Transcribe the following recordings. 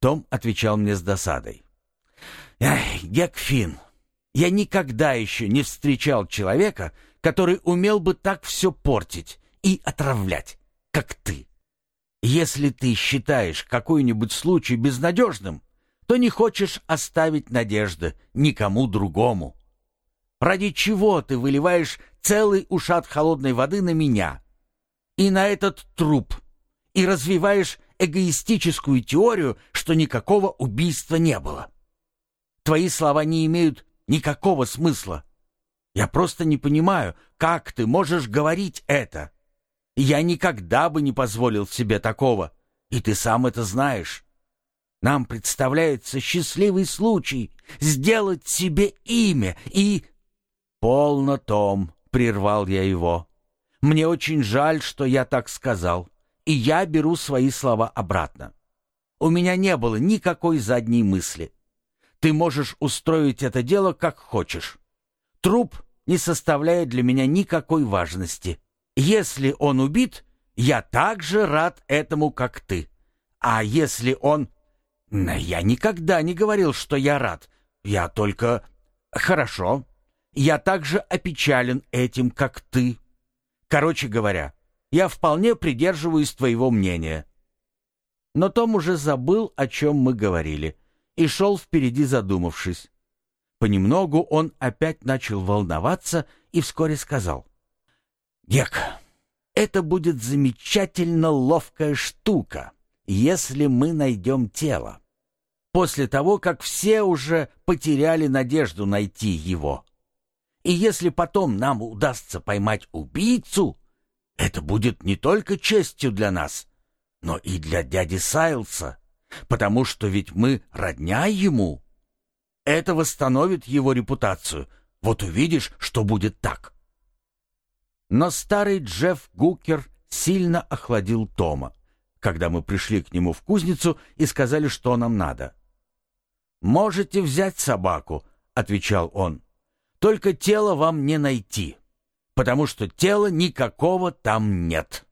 Том отвечал мне с досадой. «Эх, Гекфин, я никогда еще не встречал человека, который умел бы так все портить и отравлять, как ты. Если ты считаешь какой-нибудь случай безнадежным, то не хочешь оставить надежды никому другому. Ради чего ты выливаешь целый ушат холодной воды на меня и на этот труп, и развиваешь эгоистическую теорию, что никакого убийства не было? Твои слова не имеют никакого смысла. Я просто не понимаю, как ты можешь говорить это. Я никогда бы не позволил себе такого, и ты сам это знаешь. Нам представляется счастливый случай сделать себе имя и... «Полно, Том», — прервал я его. «Мне очень жаль, что я так сказал, и я беру свои слова обратно. У меня не было никакой задней мысли. Ты можешь устроить это дело как хочешь. Труп не составляет для меня никакой важности. Если он убит, я так же рад этому, как ты. А если он... Я никогда не говорил, что я рад. Я только... Хорошо. Я также опечален этим, как ты. Короче говоря, я вполне придерживаюсь твоего мнения. Но Том уже забыл, о чем мы говорили, и шел впереди задумавшись. Понемногу он опять начал волноваться и вскоре сказал. «Гек, это будет замечательно ловкая штука, если мы найдем тело. После того, как все уже потеряли надежду найти его. И если потом нам удастся поймать убийцу, это будет не только честью для нас, но и для дяди Сайлса, потому что ведь мы родня ему. Это восстановит его репутацию. Вот увидишь, что будет так. Но старый Джефф Гукер сильно охладил Тома, когда мы пришли к нему в кузницу и сказали, что нам надо. «Можете взять собаку», — отвечал он. «Только тело вам не найти, потому что тела никакого там нет».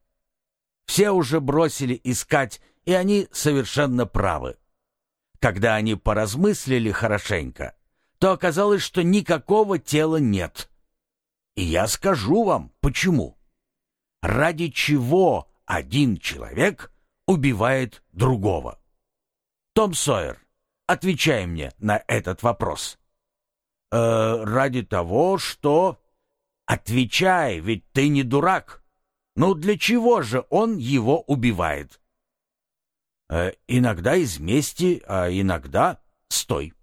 Все уже бросили искать, и они совершенно правы. Когда они поразмыслили хорошенько, то оказалось, что никакого тела нет. И я скажу вам, почему. Ради чего один человек убивает другого? Том Сойер, отвечай мне на этот вопрос. Э, ради того, что... Отвечай, ведь ты не дурак. Ну для чего же он его убивает? Э, иногда из мести, а иногда... Стой.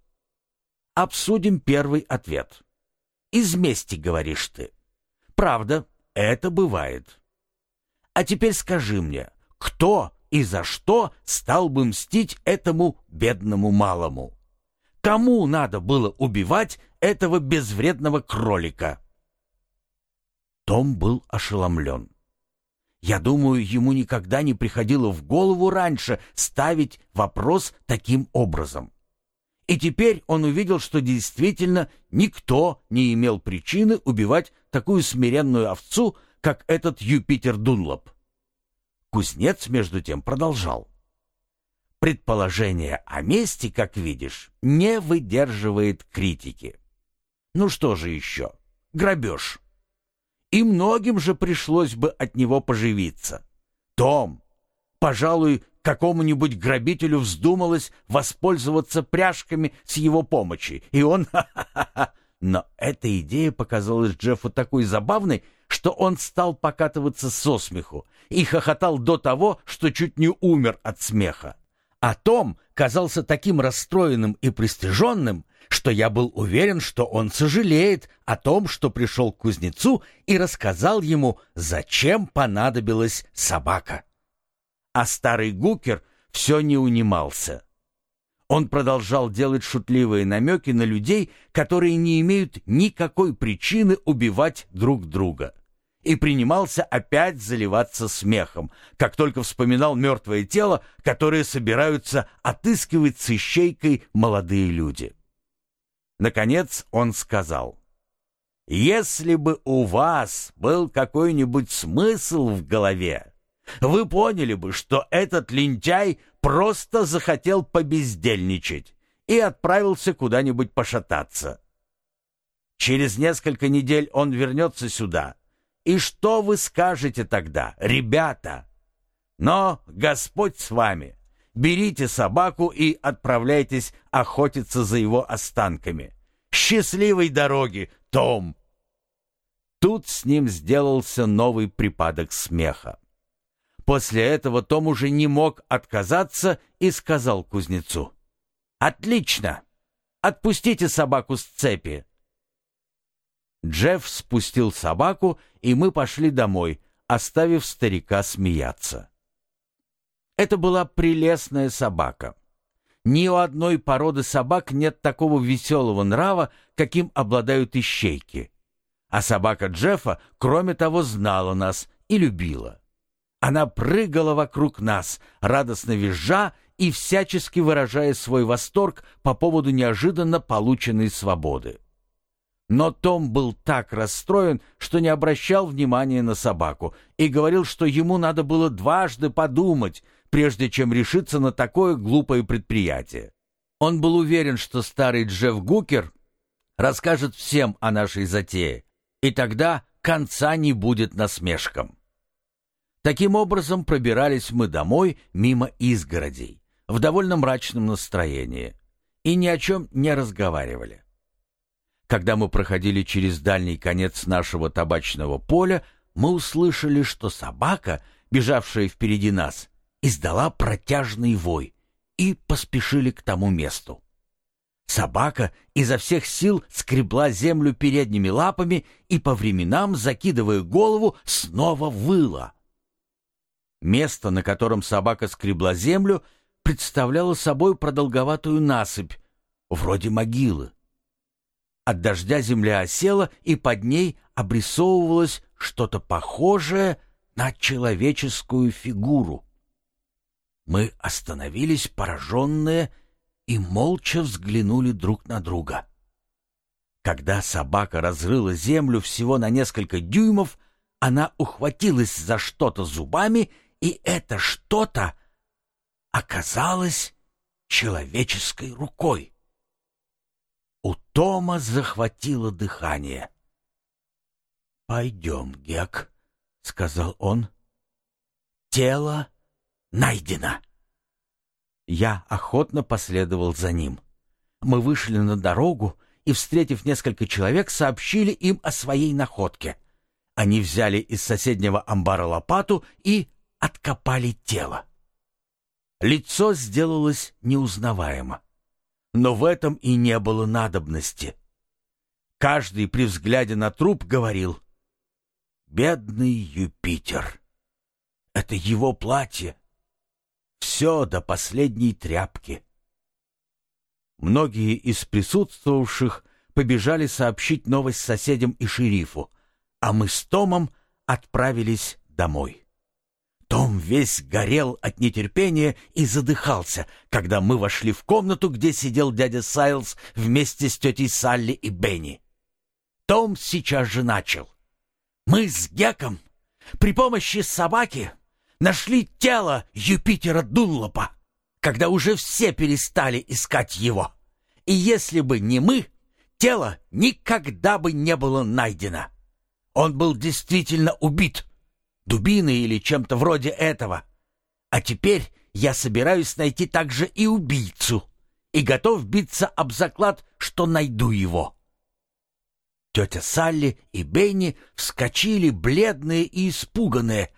Обсудим первый ответ. Из мести, говоришь ты. Правда, это бывает. А теперь скажи мне, кто и за что стал бы мстить этому бедному малому? Кому надо было убивать этого безвредного кролика? Том был ошеломлен. Я думаю, ему никогда не приходило в голову раньше ставить вопрос таким образом. И теперь он увидел, что действительно никто не имел причины убивать такую смиренную овцу, как этот Юпитер Дунлоп. Кузнец, между тем, продолжал. Предположение о мести, как видишь, не выдерживает критики. Ну что же еще? Грабеж. И многим же пришлось бы от него поживиться. Том, пожалуй, какому-нибудь грабителю вздумалось воспользоваться пряжками с его помощи, и он... Но эта идея показалась Джеффу такой забавной, что он стал покатываться со смеху и хохотал до того, что чуть не умер от смеха. А Том казался таким расстроенным и пристыженным, что я был уверен, что он сожалеет о том, что пришел к кузнецу и рассказал ему, зачем понадобилась собака. А старый Гукер все не унимался. Он продолжал делать шутливые намеки на людей, которые не имеют никакой причины убивать друг друга. И принимался опять заливаться смехом, как только вспоминал мертвое тело, которое собираются отыскивать с ищейкой молодые люди. Наконец он сказал, «Если бы у вас был какой-нибудь смысл в голове, вы поняли бы, что этот лентяй просто захотел побездельничать и отправился куда-нибудь пошататься. Через несколько недель он вернется сюда. И что вы скажете тогда, ребята? Но Господь с вами. Берите собаку и отправляйтесь охотиться за его останками. Счастливой дороги, Том!» Тут с ним сделался новый припадок смеха. После этого Том уже не мог отказаться и сказал кузнецу. «Отлично! Отпустите собаку с цепи!» Джефф спустил собаку, и мы пошли домой, оставив старика смеяться. Это была прелестная собака. Ни у одной породы собак нет такого веселого нрава, каким обладают ищейки. А собака Джеффа, кроме того, знала нас и любила. Она прыгала вокруг нас, радостно визжа и всячески выражая свой восторг по поводу неожиданно полученной свободы. Но Том был так расстроен, что не обращал внимания на собаку и говорил, что ему надо было дважды подумать, прежде чем решиться на такое глупое предприятие. Он был уверен, что старый Джефф Гукер расскажет всем о нашей затее, и тогда конца не будет насмешкам. Таким образом пробирались мы домой мимо изгородей, в довольно мрачном настроении, и ни о чем не разговаривали. Когда мы проходили через дальний конец нашего табачного поля, мы услышали, что собака, бежавшая впереди нас, издала протяжный вой и поспешили к тому месту. Собака изо всех сил скребла землю передними лапами и по временам, закидывая голову, снова выла. Место, на котором собака скребла землю, представляло собой продолговатую насыпь, вроде могилы. От дождя земля осела, и под ней обрисовывалось что-то похожее на человеческую фигуру. Мы остановились, пораженные, и молча взглянули друг на друга. Когда собака разрыла землю всего на несколько дюймов, она ухватилась за что-то зубами, и это что-то оказалось человеческой рукой. У Тома захватило дыхание. «Пойдем, Гек», — сказал он. «Тело найдено». Я охотно последовал за ним. Мы вышли на дорогу и, встретив несколько человек, сообщили им о своей находке. Они взяли из соседнего амбара лопату и откопали тело. Лицо сделалось неузнаваемо но в этом и не было надобности. Каждый при взгляде на труп говорил «Бедный Юпитер! Это его платье! Все до последней тряпки!» Многие из присутствовавших побежали сообщить новость соседям и шерифу, а мы с Томом отправились домой. Том весь горел от нетерпения и задыхался, когда мы вошли в комнату, где сидел дядя Сайлз вместе с тетей Салли и Бенни. Том сейчас же начал. «Мы с Геком при помощи собаки нашли тело Юпитера Дунлопа, когда уже все перестали искать его. И если бы не мы, тело никогда бы не было найдено. Он был действительно убит» дубиной или чем-то вроде этого. А теперь я собираюсь найти также и убийцу и готов биться об заклад, что найду его. Тетя Салли и Бенни вскочили, бледные и испуганные,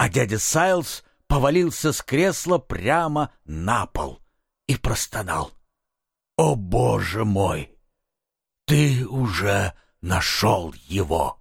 а дядя Сайлз повалился с кресла прямо на пол и простонал. «О, Боже мой! Ты уже нашел его!»